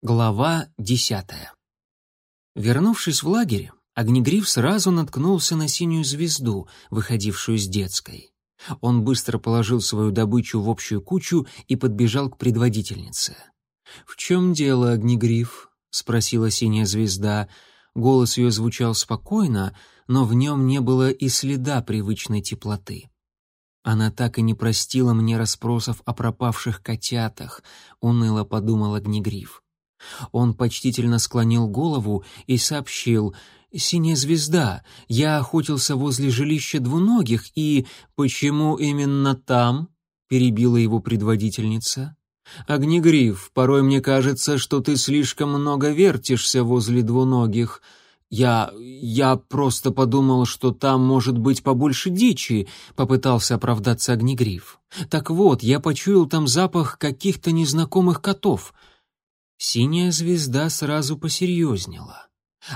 Глава десятая. Вернувшись в лагерь, Огнегриф сразу наткнулся на синюю звезду, выходившую с детской. Он быстро положил свою добычу в общую кучу и подбежал к предводительнице. «В чем дело, Огнегриф?» — спросила синяя звезда. Голос ее звучал спокойно, но в нем не было и следа привычной теплоты. Она так и не простила мне расспросов о пропавших котятах, уныло подумал Огнегриф. Он почтительно склонил голову и сообщил «Синяя звезда, я охотился возле жилища двуногих и...» «Почему именно там?» — перебила его предводительница. «Огнегриф, порой мне кажется, что ты слишком много вертишься возле двуногих. Я... я просто подумал, что там может быть побольше дичи», — попытался оправдаться Огнегриф. «Так вот, я почуял там запах каких-то незнакомых котов». Синяя звезда сразу посерьезнела.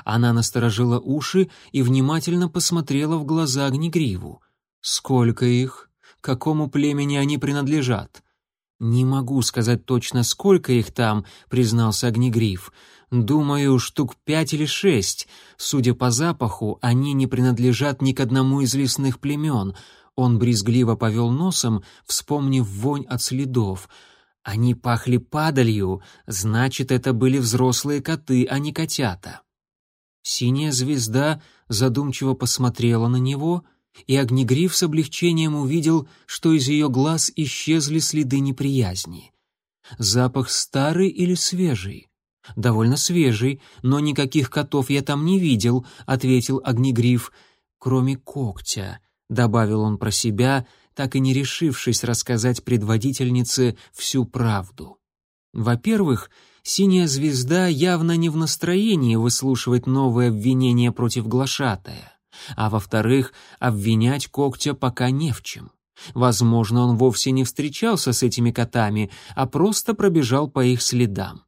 Она насторожила уши и внимательно посмотрела в глаза Огнегриву. «Сколько их? Какому племени они принадлежат?» «Не могу сказать точно, сколько их там», — признался Огнегриф. «Думаю, штук пять или шесть. Судя по запаху, они не принадлежат ни к одному из лесных племен». Он брезгливо повел носом, вспомнив вонь от следов — они пахли падалью, значит, это были взрослые коты, а не котята. Синяя звезда задумчиво посмотрела на него, и Огнегриф с облегчением увидел, что из ее глаз исчезли следы неприязни. Запах старый или свежий? Довольно свежий, но никаких котов я там не видел, ответил Огнегриф, кроме когтя, добавил он про себя — так и не решившись рассказать предводительнице всю правду. Во-первых, синяя звезда явно не в настроении выслушивать новые обвинения против глашатая, а во-вторых, обвинять когтя пока не в чем. Возможно, он вовсе не встречался с этими котами, а просто пробежал по их следам.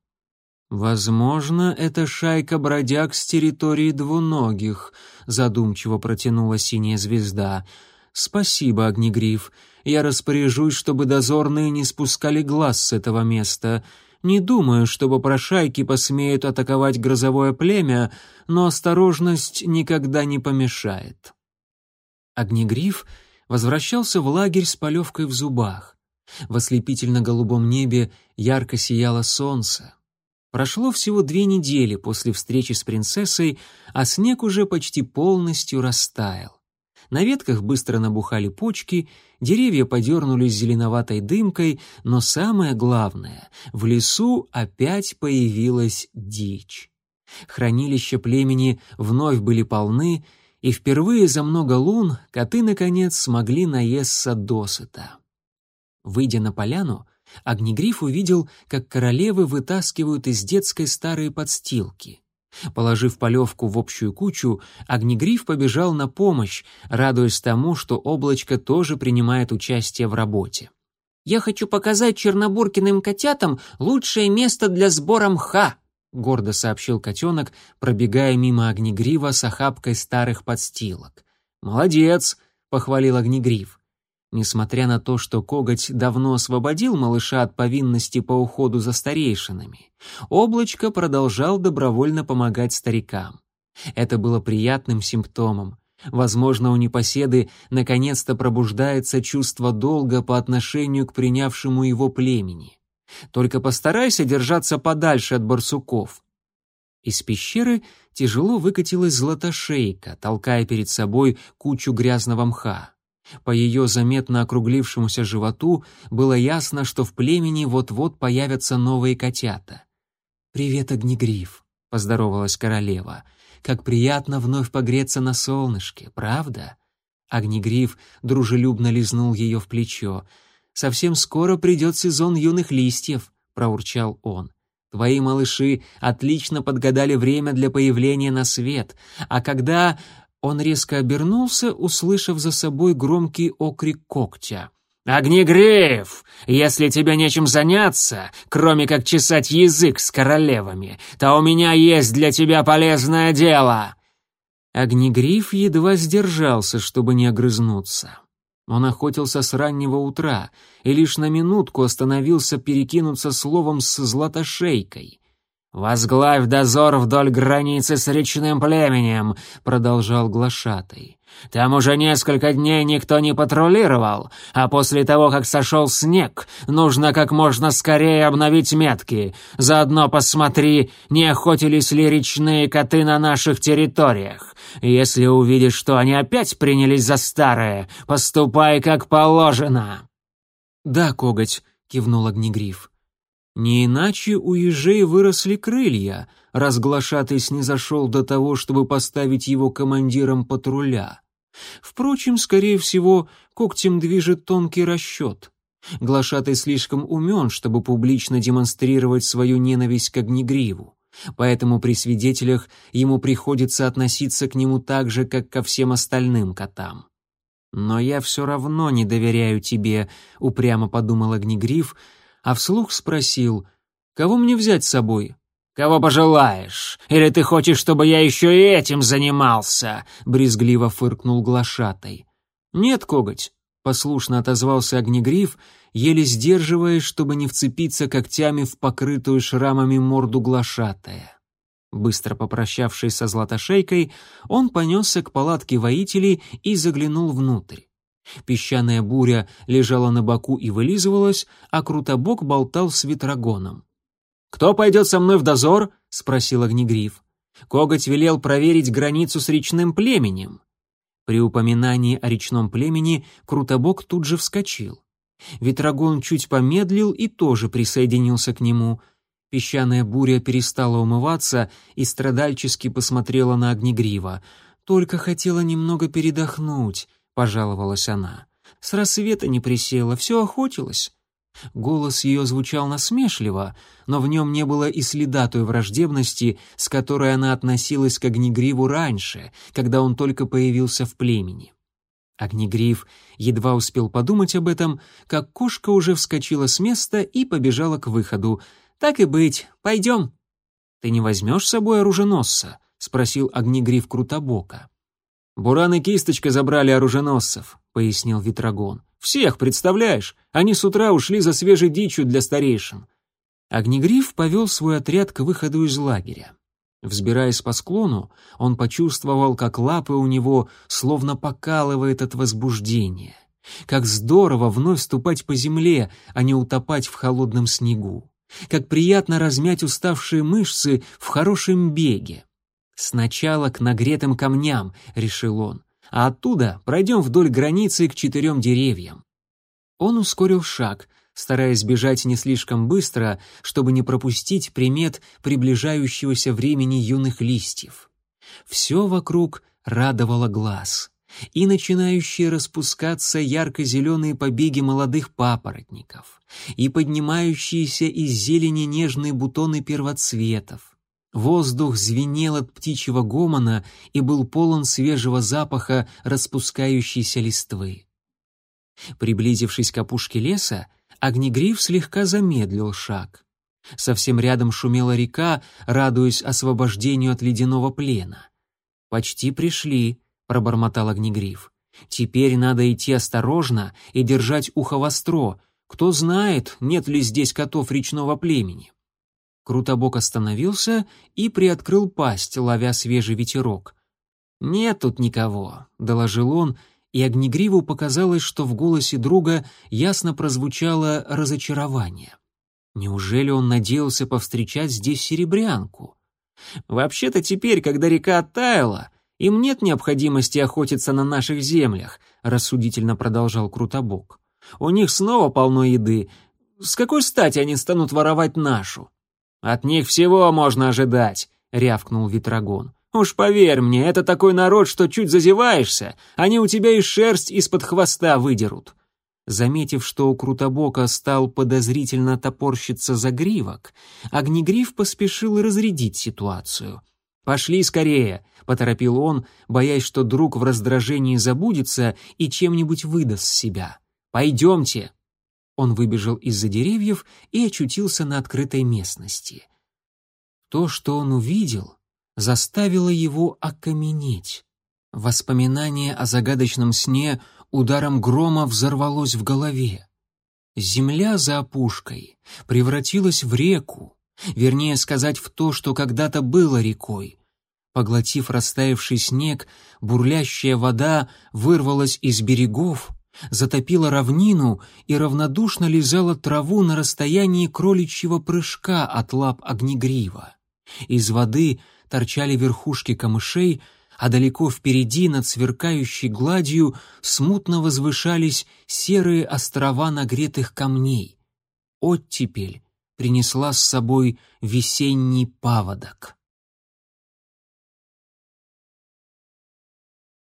«Возможно, это шайка бродяг с территории двуногих», — задумчиво протянула синяя звезда — «Спасибо, Огнегриф. Я распоряжусь, чтобы дозорные не спускали глаз с этого места. Не думаю, чтобы прошайки посмеют атаковать грозовое племя, но осторожность никогда не помешает». Огнегриф возвращался в лагерь с полевкой в зубах. В ослепительно-голубом небе ярко сияло солнце. Прошло всего две недели после встречи с принцессой, а снег уже почти полностью растаял. На ветках быстро набухали почки, деревья подернулись зеленоватой дымкой, но самое главное — в лесу опять появилась дичь. Хранилища племени вновь были полны, и впервые за много лун коты, наконец, смогли наесться досыта. Выйдя на поляну, Огнегриф увидел, как королевы вытаскивают из детской старые подстилки — Положив полевку в общую кучу, Огнегриф побежал на помощь, радуясь тому, что облачко тоже принимает участие в работе. «Я хочу показать чернобуркиным котятам лучшее место для сбора мха», — гордо сообщил котенок, пробегая мимо Огнегрива с охапкой старых подстилок. «Молодец», — похвалил Огнегриф. Несмотря на то, что коготь давно освободил малыша от повинности по уходу за старейшинами, облачко продолжал добровольно помогать старикам. Это было приятным симптомом. Возможно, у непоседы наконец-то пробуждается чувство долга по отношению к принявшему его племени. Только постарайся держаться подальше от барсуков. Из пещеры тяжело выкатилась златошейка, толкая перед собой кучу грязного мха. По ее заметно округлившемуся животу было ясно, что в племени вот-вот появятся новые котята. «Привет, Огнегриф», — поздоровалась королева. «Как приятно вновь погреться на солнышке, правда?» Огнегриф дружелюбно лизнул ее в плечо. «Совсем скоро придет сезон юных листьев», — проурчал он. «Твои малыши отлично подгадали время для появления на свет, а когда он резко обернулся, услышав за собой громкий окрик когтя. «Огнегриф, если тебе нечем заняться, кроме как чесать язык с королевами, то у меня есть для тебя полезное дело!» Огнегриф едва сдержался, чтобы не огрызнуться. Он охотился с раннего утра и лишь на минутку остановился перекинуться словом с златошейкой. «Возглавь дозор вдоль границы с речным племенем», — продолжал глашатый. «Там уже несколько дней никто не патрулировал, а после того, как сошел снег, нужно как можно скорее обновить метки. Заодно посмотри, не охотились ли речные коты на наших территориях. Если увидишь, что они опять принялись за старое, поступай как положено». «Да, коготь», — кивнул Огнегриф. Не иначе у ежей выросли крылья, раз глашатый снизошел до того, чтобы поставить его командиром патруля. Впрочем, скорее всего, когтем движет тонкий расчет. Глашатый слишком умен, чтобы публично демонстрировать свою ненависть к Огнегриву. Поэтому при свидетелях ему приходится относиться к нему так же, как ко всем остальным котам. «Но я все равно не доверяю тебе», — упрямо подумал Огнегриф, а вслух спросил, «Кого мне взять с собой?» «Кого пожелаешь? Или ты хочешь, чтобы я еще и этим занимался?» — брезгливо фыркнул глашатай. «Нет, коготь», — послушно отозвался огнегриф, еле сдерживаясь, чтобы не вцепиться когтями в покрытую шрамами морду глашатая. Быстро попрощавшись со златошейкой, он понесся к палатке воителей и заглянул внутрь. Песчаная буря лежала на боку и вылизывалась, а Крутобок болтал с ветрогоном. «Кто пойдет со мной в дозор?» — спросил Огнегриф. Коготь велел проверить границу с речным племенем. При упоминании о речном племени Крутобок тут же вскочил. Ветрогон чуть помедлил и тоже присоединился к нему. Песчаная буря перестала умываться и страдальчески посмотрела на Огнегрива. Только хотела немного передохнуть. — пожаловалась она. «С рассвета не присела, все охотилась». Голос ее звучал насмешливо, но в нем не было и следа той враждебности, с которой она относилась к Огнегриву раньше, когда он только появился в племени. Огнегрив едва успел подумать об этом, как кошка уже вскочила с места и побежала к выходу. «Так и быть, пойдем». «Ты не возьмешь с собой оруженосца?» — спросил Огнегрив Крутобока. «Буран и Кисточка забрали оруженосцев», — пояснил Ветрогон. «Всех, представляешь? Они с утра ушли за свежей дичью для старейшин». Огнегриф повел свой отряд к выходу из лагеря. Взбираясь по склону, он почувствовал, как лапы у него словно покалывает от возбуждения. Как здорово вновь ступать по земле, а не утопать в холодном снегу. Как приятно размять уставшие мышцы в хорошем беге. «Сначала к нагретым камням», — решил он, «а оттуда пройдем вдоль границы к четырем деревьям». Он ускорил шаг, стараясь бежать не слишком быстро, чтобы не пропустить примет приближающегося времени юных листьев. Все вокруг радовало глаз. И начинающие распускаться ярко-зеленые побеги молодых папоротников, и поднимающиеся из зелени нежные бутоны первоцветов, Воздух звенел от птичьего гомона и был полон свежего запаха распускающейся листвы. Приблизившись к опушке леса, Огнегриф слегка замедлил шаг. Совсем рядом шумела река, радуясь освобождению от ледяного плена. «Почти пришли», — пробормотал Огнегриф. «Теперь надо идти осторожно и держать ухо востро. Кто знает, нет ли здесь котов речного племени». Крутобок остановился и приоткрыл пасть, ловя свежий ветерок. «Нет тут никого», — доложил он, и Огнегриву показалось, что в голосе друга ясно прозвучало разочарование. Неужели он надеялся повстречать здесь серебрянку? «Вообще-то теперь, когда река оттаяла, им нет необходимости охотиться на наших землях», — рассудительно продолжал Крутобок. «У них снова полно еды. С какой стати они станут воровать нашу?» «От них всего можно ожидать», — рявкнул Ветрогон. «Уж поверь мне, это такой народ, что чуть зазеваешься, они у тебя и шерсть из-под хвоста выдерут». Заметив, что у Крутобока стал подозрительно топорщиться загривок, Огнегриф поспешил разрядить ситуацию. «Пошли скорее», — поторопил он, боясь, что друг в раздражении забудется и чем-нибудь выдаст себя. «Пойдемте». Он выбежал из-за деревьев и очутился на открытой местности. То, что он увидел, заставило его окаменеть. Воспоминание о загадочном сне ударом грома взорвалось в голове. Земля за опушкой превратилась в реку, Вернее сказать, в то, что когда-то было рекой. Поглотив растаявший снег, бурлящая вода вырвалась из берегов, затопила равнину и равнодушно лизала траву на расстоянии кроличьего прыжка от лап огнегрива. Из воды торчали верхушки камышей, а далеко впереди, над сверкающей гладью, смутно возвышались серые острова нагретых камней. Оттепель принесла с собой весенний паводок.